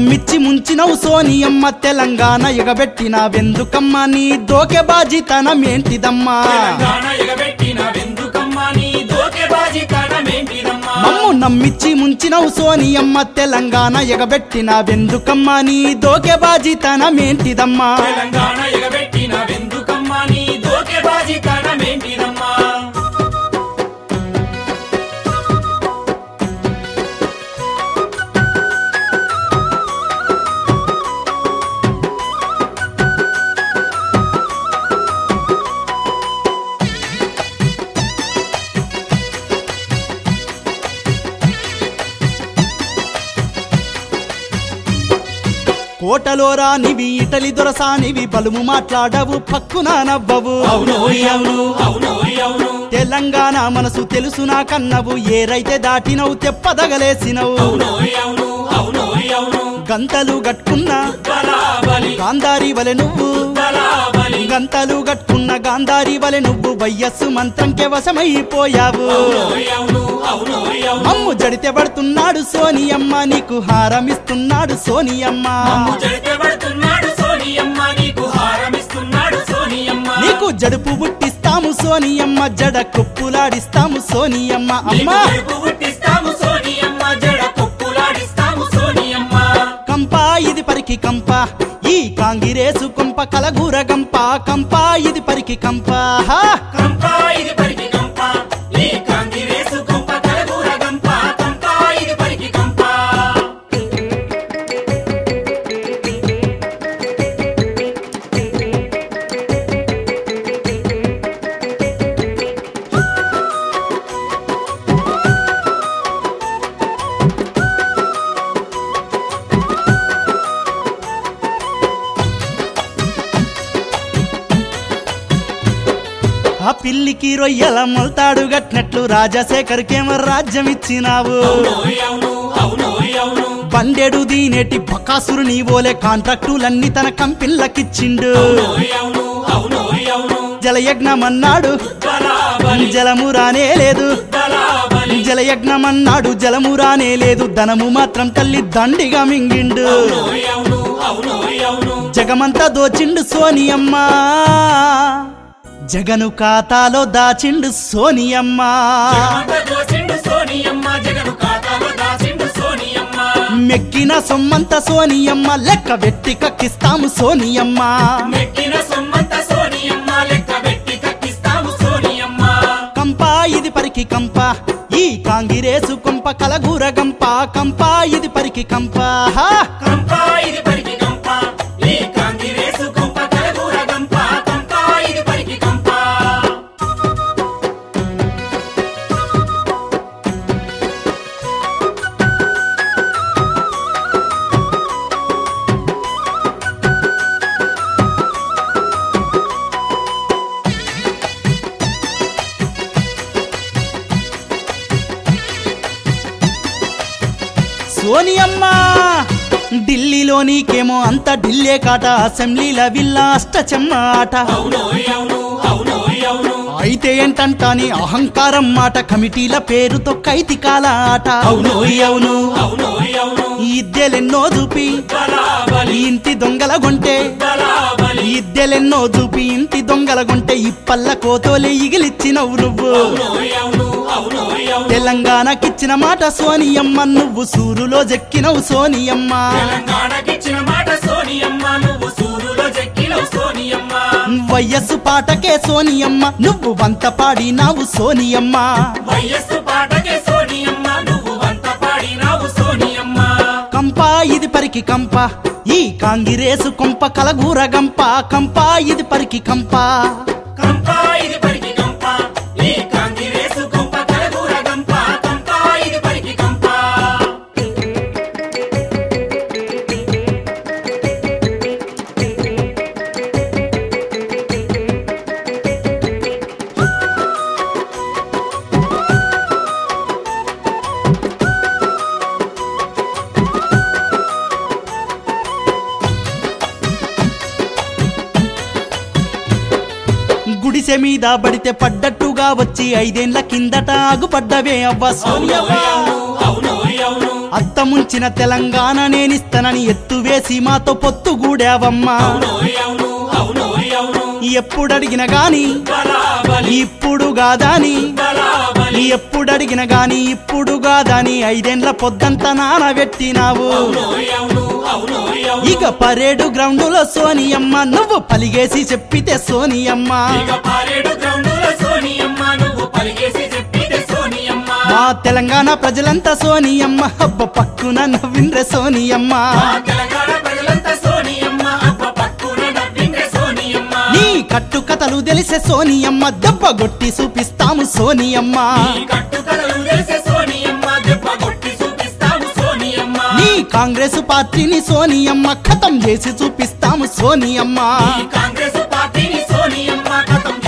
నమ్మిచ్చి ముంచినవు సోనియమ్మ తెలంగాణ ఎగబెట్టిన వెందుకమ్మ నీ దోకె బాజితనమేంటిదమ్మా తెలంగాణ ఎగబెట్టిన వెందుకమ్మా నీ దోకె బాజితనమేంటిదమ్మా మమ్ము నమ్మిచ్చి ముంచినవు సోనియమ్మ తెలంగాణ ఎగబెట్టిన వెందుకమ్మ నీ దోకె బాజితనమేంటిదమ్మా తెలంగాణ ఎగబెట్టిన వెందుకమ్మా నీ దోకె కోటలో రానివి ఇటలి దొరసానివి బలుము మాట్లాడవు పక్కున నవ్వవు. తెలంగాణ మనసు తెలుసు నాకన్నవు ఏరైతే దాటినవు తెప్పదగలేసినవు. గంతలు గట్టుకున్న బలాబలి. గాంధారి వలె నువ్వు. బలాబలి గట్టున్న గాంధారి వలె నువ్వు వయస్సు మంత్రంకే వశమైపోయావు. అమ్ము జడితే పడుతున్నాడు సోనియమ్మ నీకు హారమిస్తున్నాడు సోనియమ్మ. అమ్ము నీకు జడుపు పుట్టిస్తాము సోనియమ్మ జడ కుప్పులాడిస్తాము సోనియమ్మ. నీకు అమ్మా! జడుపు కంపా ఇది పరికి కంప ఈ కాంగిరేసు కొంప కలగూర గంప. కంపా ఇది పరికి కంపా. కంపా ఇది పరికి పిల్లికి రొయ్యల మొల్తాడు గట్టినట్లు రాజశేఖర్కేమో రాజ్యం ఇచ్చినావు బండెడు దీనేటి బకాసురు నీ ఓలే కాంట్రాక్టులన్నీ తన కంపిల్లకిచ్చిండు. జలయజ్ఞమన్నాడు జలయజ్ఞం అన్నాడు జలము రానే లేదు. జలయజ్ఞమన్నాడు జలయజ్ఞం అన్నాడు జలము రానే లేదు. ధనము మాత్రం తల్లి దండిగా మింగిండు. జగమంతా దోచిండు సోనియమ్మ. జగను ఖాతాలో దాచిండు సోనియమ్మ. మెక్కిన సొమ్మంత సోనియమ్మ లెక్క వెట్టి కక్కిస్తాము సోనియమ్మ. మెక్కిన సొమ్మంత సోనియమ్మ లెక్క పెట్టి కక్కిస్తాము సోనియమ్మ. కంప ఇది పరికి కంప ఈ కాంగిరేసు కొంప కలగూర గంప. కంప ఇది పరికి కంప! కంప ఇది పరికి సోనియమ్మ ఢిల్లీలో నీకేమో అంత ఢిల్లే కాట అసెంబ్లీల విల్లా అష్టచెమ్మ ఆట అయితే ఏంటంట నీ అహంకారం మాట? కమిటీల పేరుతో కైతికాల ఆట. అవును అవును ఇద్దెలెన్నో చూపి. ఇంటి దొంగల గొంటే. ఇద్దెలెన్నో చూపి. ఇంటి దొంగల గొంటే ఇప్పల్ల కోతోలే ఇగిలిచ్చినవు నువ్వు. తెలంగాణకిచ్చిన మాట సోనియమ్మ నువ్వు సూరులో జెక్కినవు సోనియమ్మ. తెలంగాణకిచ్చిన మాట సోనియమ్మ నువ్వు సూరులో చెక్కినవు సోనియమ్మ. వయస్సు పాటకే సోనియమ్మ. నువ్వు వంత పాడినావు సోనియమ్మ. వయస్సు పాటకే సోనియమ్మ నువ్వు వంత పాడినావు సోనియమ్మ. కంప ఇది పరికి కంప. ఈ కాంగిరేసు కొంప కలగూర గంప. కంప ఇది పరికి కంప. కంప గుడిసె మీద పడితే పడ్డట్టుగా వచ్చి ఐదేండ్ల కిందట ఆగుపడ్డవే అవ్వ అత్త ముంచిన తెలంగాణ నేనిస్తానని ఎత్తు వేసి మాతో పొత్తు గూడావమ్మా. అవునోయ్ అవును అవునోయ్ అవును ఎప్పుడు అడిగిన గాని ఇప్పుడు గాదాని. బలాబలి ఎప్పుడు అడిగిన గాని ఇప్పుడు గాదని ఐదేండ్ల పొద్దంతా నానబెట్టినావు ఇక పరేడు గ్రౌండులో సోనియమ్మ నువ్వు పలిగేసి చెప్పితే సోనియమ్మ. మా తెలంగాణ ప్రజలంతా సోనియమ్మ. హబ్బ పక్కున నవ్విండ్రె సోనియమ్మ. తెలంగాణ ఊరేసే సోనియమ్మ. దెబ్బ గొట్టి చూపిస్తాము సోనియమ్మ. నీ కాంగ్రెస్ పార్టీని సోనియమ్మ ఖతం చేసి చూపిస్తాము సోనియమ్మ. కాంగ్రెస్ పార్టీని సోనియమ్మ ఖతం